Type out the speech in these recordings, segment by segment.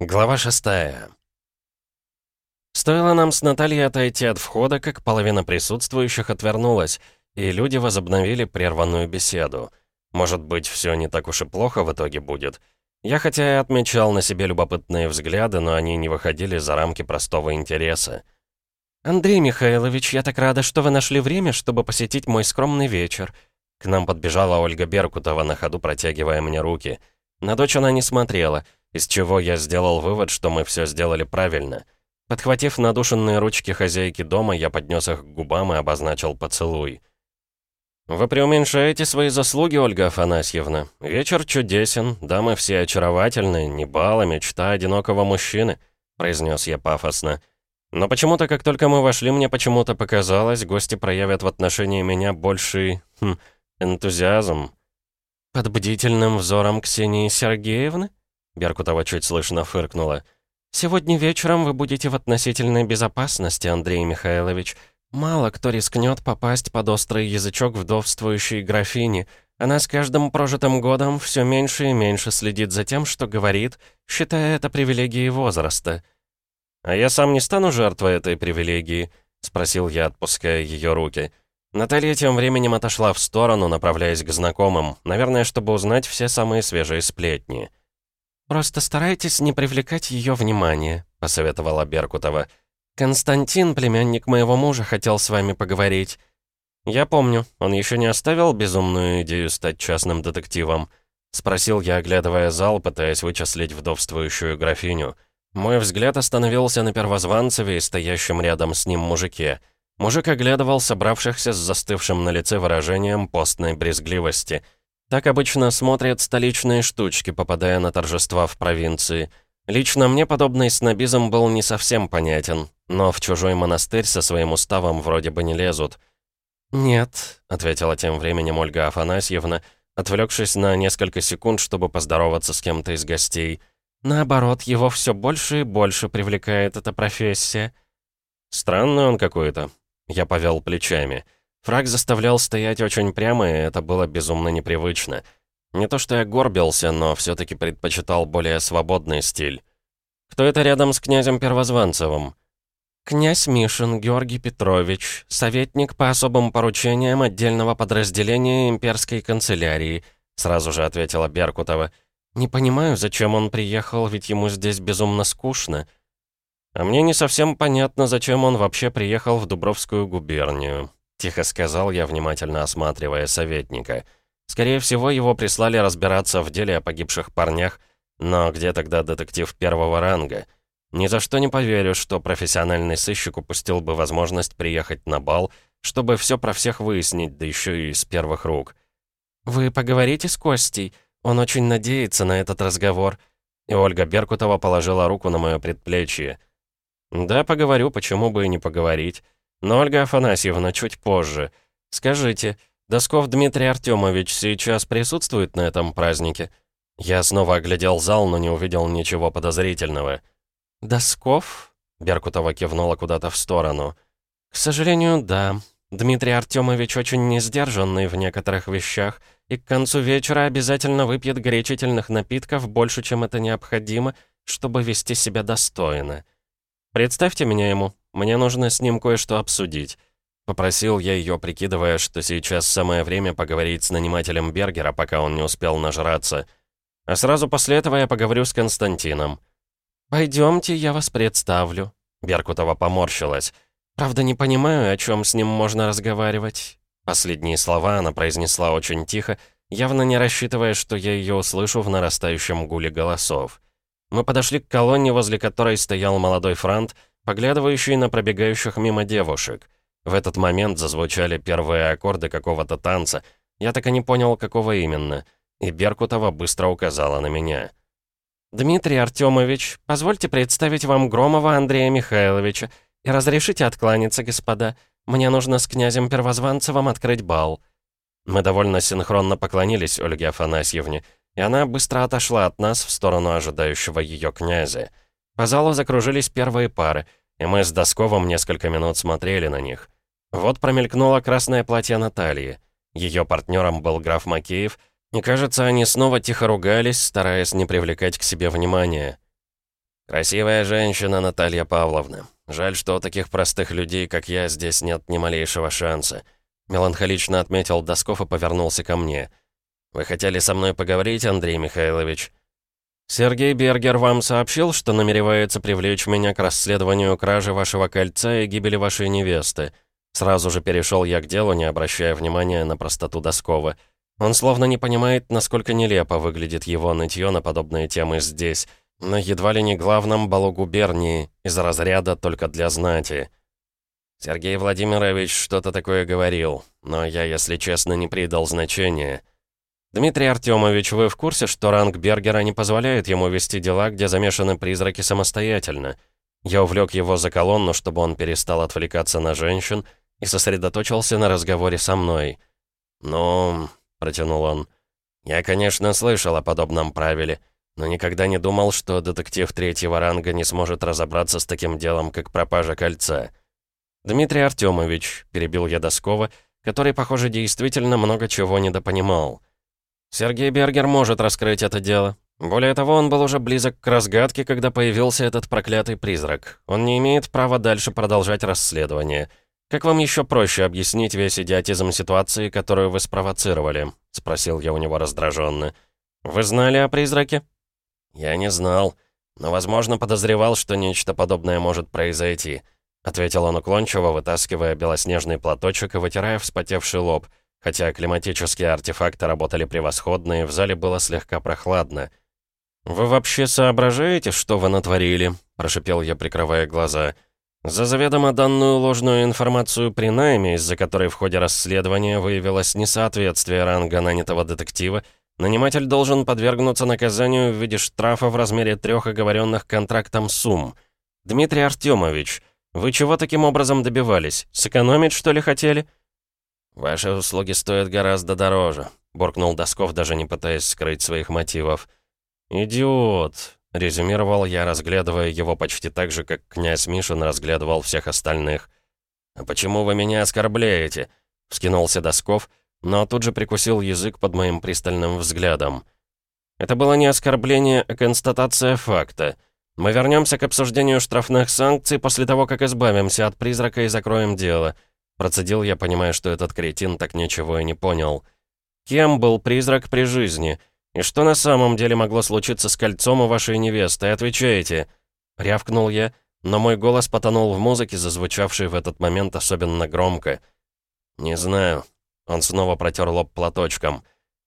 Глава шестая. Стоило нам с Натальей отойти от входа, как половина присутствующих отвернулась, и люди возобновили прерванную беседу. Может быть, все не так уж и плохо в итоге будет. Я хотя и отмечал на себе любопытные взгляды, но они не выходили за рамки простого интереса. «Андрей Михайлович, я так рада, что вы нашли время, чтобы посетить мой скромный вечер». К нам подбежала Ольга Беркутова на ходу, протягивая мне руки. На дочь она не смотрела — из чего я сделал вывод, что мы все сделали правильно. Подхватив надушенные ручки хозяйки дома, я поднес их к губам и обозначил поцелуй. «Вы преуменьшаете свои заслуги, Ольга Афанасьевна. Вечер чудесен, дамы все очаровательны, не бала, мечта одинокого мужчины», — произнес я пафосно. «Но почему-то, как только мы вошли, мне почему-то показалось, гости проявят в отношении меня больший... Хм, энтузиазм». «Под бдительным взором Ксении Сергеевны?» Беркутова чуть слышно фыркнула. «Сегодня вечером вы будете в относительной безопасности, Андрей Михайлович. Мало кто рискнет попасть под острый язычок вдовствующей графини. Она с каждым прожитым годом все меньше и меньше следит за тем, что говорит, считая это привилегией возраста». «А я сам не стану жертвой этой привилегии?» — спросил я, отпуская ее руки. Наталья тем временем отошла в сторону, направляясь к знакомым, наверное, чтобы узнать все самые свежие сплетни. «Просто старайтесь не привлекать ее внимание», — посоветовала Беркутова. «Константин, племянник моего мужа, хотел с вами поговорить». «Я помню, он еще не оставил безумную идею стать частным детективом?» — спросил я, оглядывая зал, пытаясь вычислить вдовствующую графиню. Мой взгляд остановился на первозванцеве и стоящем рядом с ним мужике. Мужик оглядывал собравшихся с застывшим на лице выражением постной брезгливости — так обычно смотрят столичные штучки, попадая на торжества в провинции. Лично мне подобный снобизм был не совсем понятен, но в чужой монастырь со своим уставом вроде бы не лезут. «Нет», — ответила тем временем Ольга Афанасьевна, отвлекшись на несколько секунд, чтобы поздороваться с кем-то из гостей. «Наоборот, его все больше и больше привлекает эта профессия». «Странный он какой-то», — я повел плечами. «Я Фраг заставлял стоять очень прямо, и это было безумно непривычно. Не то что я горбился, но все-таки предпочитал более свободный стиль. Кто это рядом с князем Первозванцевым? «Князь Мишин Георгий Петрович, советник по особым поручениям отдельного подразделения имперской канцелярии», сразу же ответила Беркутова. «Не понимаю, зачем он приехал, ведь ему здесь безумно скучно». «А мне не совсем понятно, зачем он вообще приехал в Дубровскую губернию», Тихо сказал я, внимательно осматривая советника. Скорее всего, его прислали разбираться в деле о погибших парнях, но где тогда детектив первого ранга? Ни за что не поверю, что профессиональный сыщик упустил бы возможность приехать на бал, чтобы все про всех выяснить, да еще и с первых рук. «Вы поговорите с Костей? Он очень надеется на этот разговор». И Ольга Беркутова положила руку на мое предплечье. «Да, поговорю, почему бы и не поговорить». Но, Ольга Афанасьевна, чуть позже. Скажите, Досков Дмитрий Артемович сейчас присутствует на этом празднике? Я снова оглядел зал, но не увидел ничего подозрительного. «Досков?» — Беркутова кивнула куда-то в сторону. «К сожалению, да. Дмитрий Артемович очень несдержанный в некоторых вещах, и к концу вечера обязательно выпьет горячительных напитков больше, чем это необходимо, чтобы вести себя достойно. Представьте меня ему, мне нужно с ним кое-что обсудить». Попросил я ее, прикидывая, что сейчас самое время поговорить с нанимателем Бергера, пока он не успел нажраться. А сразу после этого я поговорю с Константином. «Пойдемте, я вас представлю». Беркутова поморщилась. «Правда, не понимаю, о чем с ним можно разговаривать». Последние слова она произнесла очень тихо, явно не рассчитывая, что я ее услышу в нарастающем гуле голосов. Мы подошли к колонне, возле которой стоял молодой франт, поглядывающий на пробегающих мимо девушек. В этот момент зазвучали первые аккорды какого-то танца. Я так и не понял, какого именно. И Беркутова быстро указала на меня. «Дмитрий Артемович, позвольте представить вам Громова Андрея Михайловича и разрешите откланяться, господа. Мне нужно с князем Первозванцевым открыть бал». Мы довольно синхронно поклонились Ольге Афанасьевне, и она быстро отошла от нас в сторону ожидающего ее князя. По залу закружились первые пары — и мы с Досковым несколько минут смотрели на них. Вот промелькнуло красное платье Натальи. Ее партнером был граф Макеев, и, кажется, они снова тихо ругались, стараясь не привлекать к себе внимания. «Красивая женщина, Наталья Павловна. Жаль, что у таких простых людей, как я, здесь нет ни малейшего шанса», меланхолично отметил Досков и повернулся ко мне. «Вы хотели со мной поговорить, Андрей Михайлович?» «Сергей Бергер вам сообщил, что намеревается привлечь меня к расследованию кражи вашего кольца и гибели вашей невесты?» Сразу же перешел я к делу, не обращая внимания на простоту Доскова. Он словно не понимает, насколько нелепо выглядит его нытье на подобные темы здесь, на едва ли не главном балу губернии, из разряда только для знати. Сергей Владимирович что-то такое говорил, но я, если честно, не придал значения. Дмитрий Артемович, вы в курсе, что ранг Бергера не позволяет ему вести дела, где замешаны призраки самостоятельно? Я увлек его за колонну, чтобы он перестал отвлекаться на женщин и сосредоточился на разговоре со мной. «Ну...» — протянул он. «Я, конечно, слышал о подобном правиле, но никогда не думал, что детектив третьего ранга не сможет разобраться с таким делом, как пропажа кольца. «Дмитрий Артемович», — перебил я Доскова, который, похоже, действительно много чего недопонимал. «Сергей Бергер может раскрыть это дело. Более того, он был уже близок к разгадке, когда появился этот проклятый призрак. Он не имеет права дальше продолжать расследование. Как вам еще проще объяснить весь идиотизм ситуации, которую вы спровоцировали?» — спросил я у него раздраженно. «Вы знали о призраке?» «Я не знал, но, возможно, подозревал, что нечто подобное может произойти», ответил он уклончиво, вытаскивая белоснежный платочек и вытирая вспотевший лоб, хотя климатические артефакты работали превосходно, и в зале было слегка прохладно. «Вы вообще соображаете, что вы натворили?» – прошипел я, прикрывая глаза. «За заведомо данную ложную информацию при найме, из-за которой в ходе расследования выявилось несоответствие ранга нанятого детектива, Наниматель должен подвергнуться наказанию в виде штрафа в размере трех оговоренных контрактом сумм. Дмитрий Артемович, вы чего таким образом добивались? Сэкономить, что ли, хотели?» «Ваши услуги стоят гораздо дороже», — буркнул Досков, даже не пытаясь скрыть своих мотивов. «Идиот», — резюмировал я, разглядывая его почти так же, как князь Мишин разглядывал всех остальных. «А почему вы меня оскорбляете?» — вскинулся Досков, но тут же прикусил язык под моим пристальным взглядом. Это было не оскорбление, а констатация факта. Мы вернемся к обсуждению штрафных санкций после того, как избавимся от призрака и закроем дело. Процедил я, понимая, что этот кретин так ничего и не понял. Кем был призрак при жизни? И что на самом деле могло случиться с кольцом у вашей невесты? Отвечайте. Рявкнул я, но мой голос потонул в музыке, зазвучавшей в этот момент особенно громко. «Не знаю», он снова протер лоб платочком.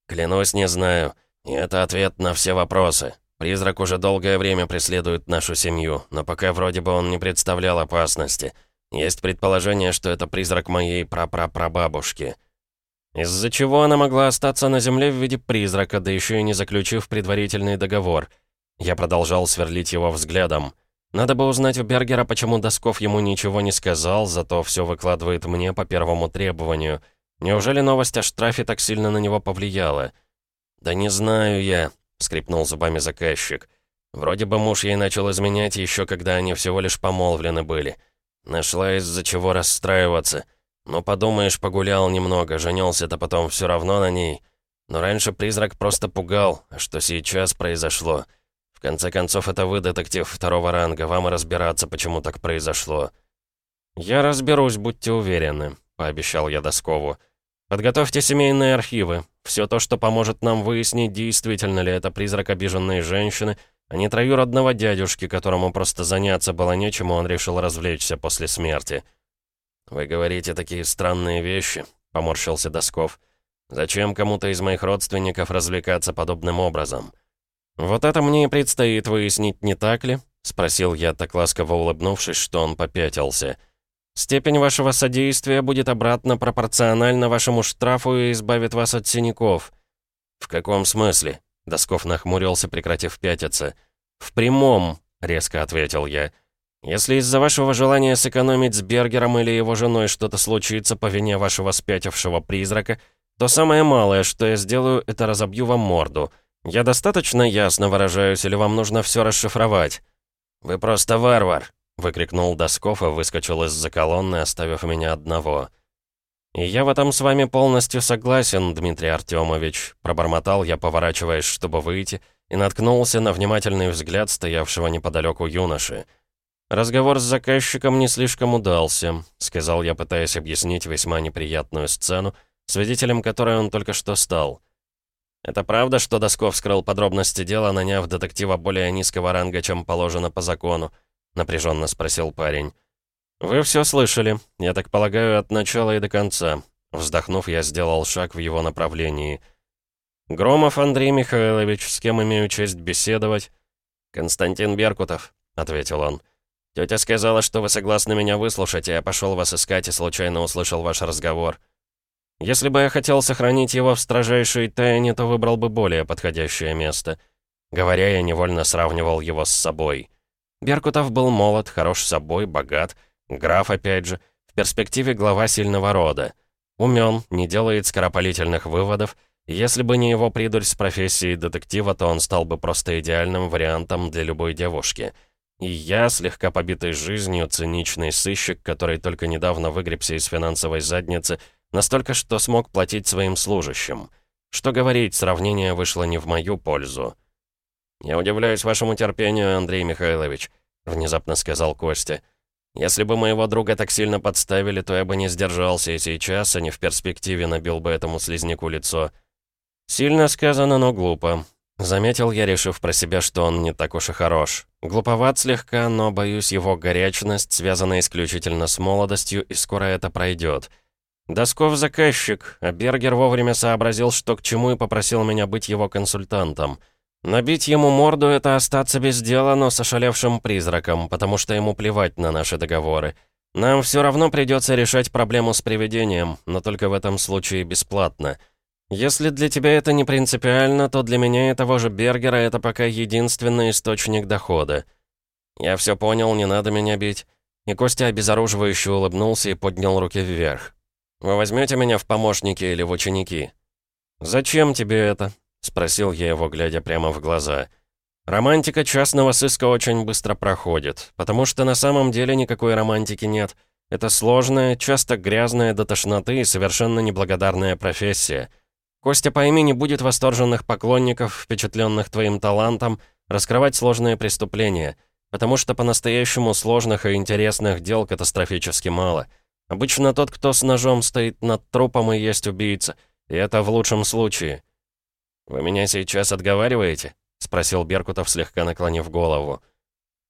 «Клянусь, не знаю. И это ответ на все вопросы. Призрак уже долгое время преследует нашу семью, но пока вроде бы он не представлял опасности. Есть предположение, что это призрак моей прапрапрабабушки. Из-за чего она могла остаться на земле в виде призрака, да еще и не заключив предварительный договор. Я продолжал сверлить его взглядом. Надо бы узнать у Бергера, почему Досков ему ничего не сказал, зато все выкладывает мне по первому требованию — Неужели новость о штрафе так сильно на него повлияла? «Да не знаю я», — скрипнул зубами заказчик. «Вроде бы муж ей начал изменять еще когда они всего лишь помолвлены были. Нашла из-за чего расстраиваться. Ну, подумаешь, погулял немного, женился-то потом все равно на ней. Но раньше призрак просто пугал, что сейчас произошло? В конце концов, это вы, детектив второго ранга, вам и разбираться, почему так произошло». «Я разберусь, будьте уверены», — пообещал я Доскову. Подготовьте семейные архивы. Все то, что поможет нам выяснить, действительно ли это призрак обиженной женщины, а не троюродного дядюшки, которому просто заняться было нечем, он решил развлечься после смерти. «Вы говорите такие странные вещи», — поморщился Досков. «Зачем кому-то из моих родственников развлекаться подобным образом?» «Вот это мне и предстоит выяснить, не так ли?» — спросил я, так ласково улыбнувшись, что он попятился. Степень вашего содействия будет обратно пропорциональна вашему штрафу и избавит вас от синяков». «В каком смысле?» Досков нахмурился, прекратив пятиться. «В прямом», — резко ответил я. «Если из-за вашего желания сэкономить с Бергером или его женой что-то случится по вине вашего спятившего призрака, то самое малое, что я сделаю, это разобью вам морду. Я достаточно ясно выражаюсь, или вам нужно все расшифровать?» «Вы просто варвар», выкрикнул Досков и выскочил из-за колонны, оставив меня одного. «И я в этом с вами полностью согласен, Дмитрий Артемович», пробормотал я, поворачиваясь, чтобы выйти, и наткнулся на внимательный взгляд стоявшего неподалеку юноши. «Разговор с заказчиком не слишком удался», — сказал я, пытаясь объяснить весьма неприятную сцену, свидетелем которой он только что стал. «Это правда, что Досков скрыл подробности дела, наняв детектива более низкого ранга, чем положено по закону?» — напряженно спросил парень. «Вы все слышали, я так полагаю, от начала и до конца». Вздохнув, я сделал шаг в его направлении. «Громов Андрей Михайлович, с кем имею честь беседовать?» «Константин Беркутов», — ответил он. «Тетя сказала, что вы согласны меня выслушать, и я пошел вас искать и случайно услышал ваш разговор». «Если бы я хотел сохранить его в строжайшей тайне, то выбрал бы более подходящее место». Говоря, я невольно сравнивал его с собой. Беркутов был молод, хорош собой, богат — Граф, опять же, в перспективе глава сильного рода. Умен, не делает скоропалительных выводов. Если бы не его придурь с профессией детектива, то он стал бы просто идеальным вариантом для любой девушки. И я, слегка побитый жизнью, циничный сыщик, который только недавно выгребся из финансовой задницы, настолько, что смог платить своим служащим. Что говорить, сравнение вышло не в мою пользу. «Я удивляюсь вашему терпению, Андрей Михайлович», — внезапно сказал Костя. Если бы моего друга так сильно подставили, то я бы не сдержался и сейчас, а не в перспективе набил бы этому слизняку лицо. Сильно сказано, но глупо. Заметил я, решив про себя, что он не так уж и хорош. Глуповат слегка, но, боюсь, его горячность связана исключительно с молодостью, и скоро это пройдет. Досков заказчик, а Бергер вовремя сообразил, что к чему, и попросил меня быть его консультантом. Набить ему морду — это остаться без дела, но с ошалевшим призраком, потому что ему плевать на наши договоры. Нам все равно придется решать проблему с привидением, но только в этом случае бесплатно. Если для тебя это не принципиально, то для меня и того же Бергера это пока единственный источник дохода. Я все понял, не надо меня бить. И Костя обезоруживающе улыбнулся и поднял руки вверх. «Вы возьмете меня в помощники или в ученики?» «Зачем тебе это?» — спросил я его, глядя прямо в глаза. «Романтика частного сыска очень быстро проходит, потому что на самом деле никакой романтики нет. Это сложная, часто грязная до тошноты и совершенно неблагодарная профессия. Костя, пойми, не будет восторженных поклонников, впечатленных твоим талантом, раскрывать сложные преступления, потому что по-настоящему сложных и интересных дел катастрофически мало. Обычно тот, кто с ножом стоит над трупом и есть убийца, и это в лучшем случае». «Вы меня сейчас отговариваете?» — спросил Беркутов, слегка наклонив голову.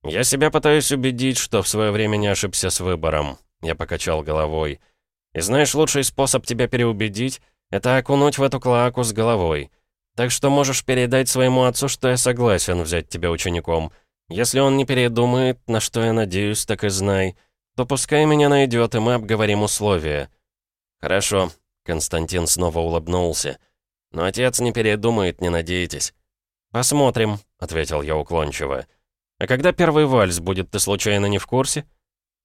«Я себя пытаюсь убедить, что в свое время не ошибся с выбором», — я покачал головой. «И знаешь, лучший способ тебя переубедить — это окунуть в эту клоаку с головой. Так что можешь передать своему отцу, что я согласен взять тебя учеником. Если он не передумает, на что я надеюсь, так и знай, то пускай меня найдет, и мы обговорим условия». «Хорошо», — Константин снова улыбнулся. Но отец не передумает, не надейтесь». «Посмотрим», — ответил я уклончиво. «А когда первый вальс будет, ты случайно не в курсе?»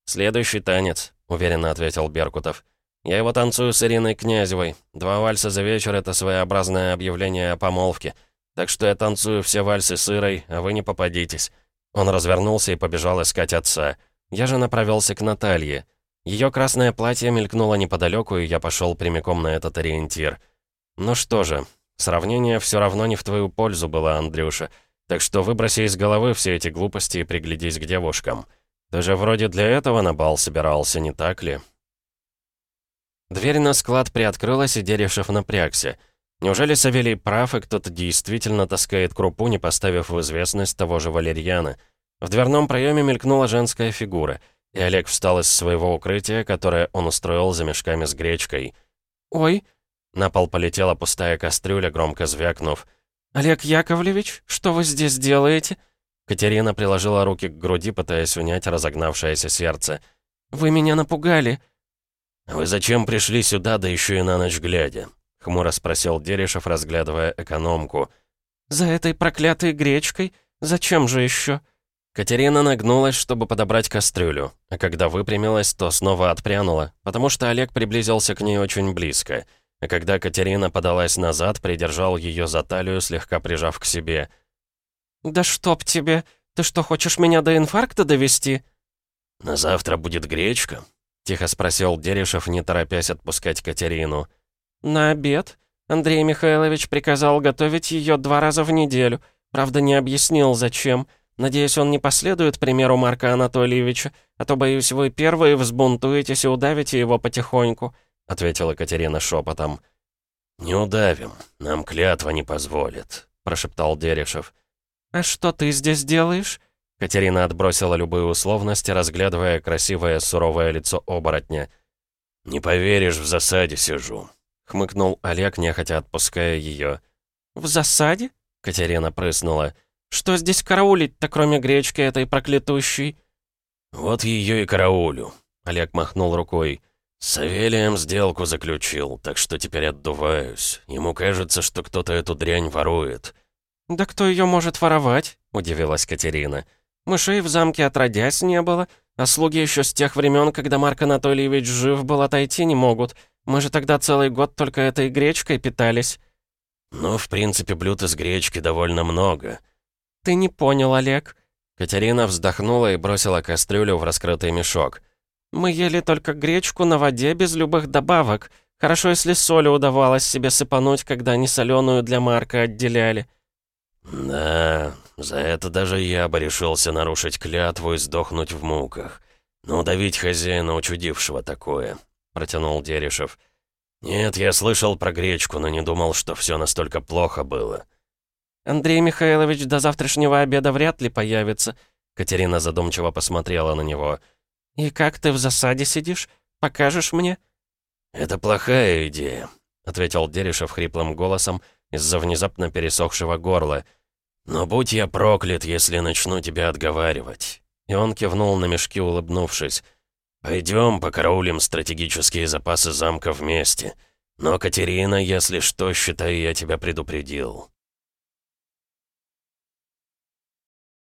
«Следующий танец», — уверенно ответил Беркутов. «Я его танцую с Ириной Князевой. Два вальса за вечер — это своеобразное объявление о помолвке. Так что я танцую все вальсы с Ирой, а вы не попадитесь». Он развернулся и побежал искать отца. Я же направился к Наталье. Ее красное платье мелькнуло неподалеку, и я пошел прямиком на этот ориентир — ну что же, сравнение все равно не в твою пользу было, Андрюша. Так что выброси из головы все эти глупости и приглядись к девушкам. Ты же вроде для этого на бал собирался, не так ли? Дверь на склад приоткрылась, и Дерешев напрягся. Неужели Савелий прав, и кто-то действительно таскает крупу, не поставив в известность того же Валерьяна? В дверном проеме мелькнула женская фигура, и Олег встал из своего укрытия, которое он устроил за мешками с гречкой. «Ой!» На пол полетела пустая кастрюля, громко звякнув. «Олег Яковлевич, что вы здесь делаете?» Катерина приложила руки к груди, пытаясь унять разогнавшееся сердце. «Вы меня напугали!» «Вы зачем пришли сюда, да еще и на ночь глядя?» — хмуро спросил Дерешев, разглядывая экономку. «За этой проклятой гречкой? Зачем же еще?» Катерина нагнулась, чтобы подобрать кастрюлю, а когда выпрямилась, то снова отпрянула, потому что Олег приблизился к ней очень близко — а когда Катерина подалась назад, придержал ее за талию, слегка прижав к себе. «Да чтоб тебе! Ты что, хочешь меня до инфаркта довести?» «На завтра будет гречка?» Тихо спросил Дерешев, не торопясь отпускать Катерину. «На обед. Андрей Михайлович приказал готовить ее два раза в неделю. Правда, не объяснил, зачем. Надеюсь, он не последует примеру Марка Анатольевича, а то, боюсь, вы первые взбунтуетесь и удавите его потихоньку», — ответила Катерина шепотом. «Не удавим. Нам клятва не позволит», — прошептал Дерешев. «А что ты здесь делаешь?» Катерина отбросила любые условности, разглядывая красивое суровое лицо оборотня. «Не поверишь, в засаде сижу», — хмыкнул Олег, нехотя отпуская ее. «В засаде?» — Катерина прыснула. «Что здесь караулить-то, кроме гречки этой проклятущей?» «Вот ее и караулю», — Олег махнул рукой. «С Савелием сделку заключил, так что теперь отдуваюсь. Ему кажется, что кто-то эту дрянь ворует». «Да кто ее может воровать?» — удивилась Катерина. «Мышей в замке отродясь не было, а слуги еще с тех времен, когда Марк Анатольевич жив был, отойти не могут. Мы же тогда целый год только этой гречкой питались». «Ну, в принципе, блюд из гречки довольно много». «Ты не понял, Олег». Катерина вздохнула и бросила кастрюлю в раскрытый мешок. «Мы ели только гречку на воде без любых добавок. Хорошо, если соли удавалось себе сыпануть, когда не соленую для Марка отделяли». «Да, за это даже я бы решился нарушить клятву и сдохнуть в муках. Но удавить хозяина, учудившего такое», — протянул Дерешев. «Нет, я слышал про гречку, но не думал, что все настолько плохо было». «Андрей Михайлович до завтрашнего обеда вряд ли появится», — Катерина задумчиво посмотрела на него. «И как ты в засаде сидишь? Покажешь мне?» «Это плохая идея», — ответил Дерешев хриплым голосом из-за внезапно пересохшего горла — «Но будь я проклят, если начну тебя отговаривать». И он кивнул на мешки, улыбнувшись. «Пойдем, покараулим стратегические запасы замка вместе. Но, Катерина, если что, считай, я тебя предупредил».